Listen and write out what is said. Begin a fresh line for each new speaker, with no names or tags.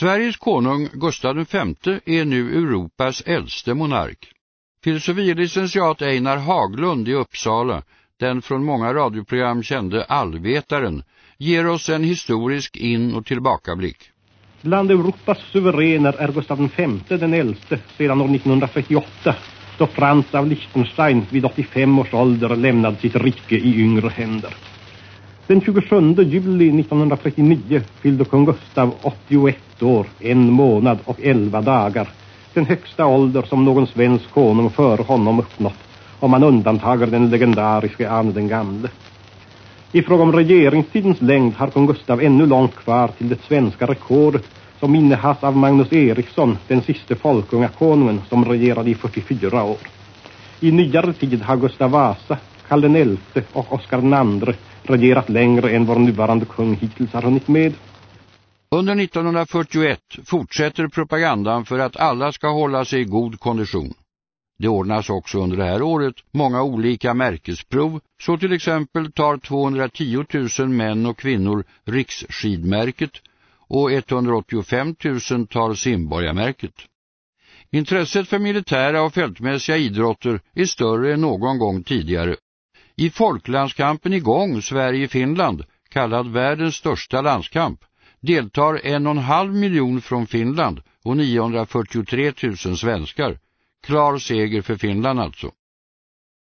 Sveriges konung Gustav V är nu Europas äldste monark. Filosofielicentiat Einar Haglund i Uppsala, den från många radioprogram kände allvetaren, ger oss en historisk in- och tillbakablick.
Bland Europas suveräner är Gustav V den äldste sedan år 1938 då Frans av Liechtenstein vid 85 års ålder lämnade sitt rike i yngre händer. Den 27 juli 1939 fyllde kung Gustav 81 år, en månad och 11 dagar, den högsta ålder som någon svensk konung före honom uppnått, om man undantager den legendariske Arne den gamle. I fråga om regeringstidens längd har kung Gustav ännu långt kvar till det svenska rekordet som innehas av Magnus Eriksson, den siste folkungakonungen som regerade i 44 år. I nyare tid har Gustav Vasa, Karl XI och Oscar II regerat längre än vår nuvarande kung hittills har hunnit med.
Under 1941 fortsätter propagandan för att alla ska hålla sig i god kondition. Det ordnas också under det här året många olika märkesprov, så till exempel tar 210 000 män och kvinnor riksskidmärket och 185 000 tar simborgarmärket. Intresset för militära och fältmässiga idrotter är större än någon gång tidigare. I folklandskampen igång Sverige-Finland, kallad världens största landskamp, deltar en och en halv miljon från Finland och 943 000 svenskar. Klar seger för Finland alltså.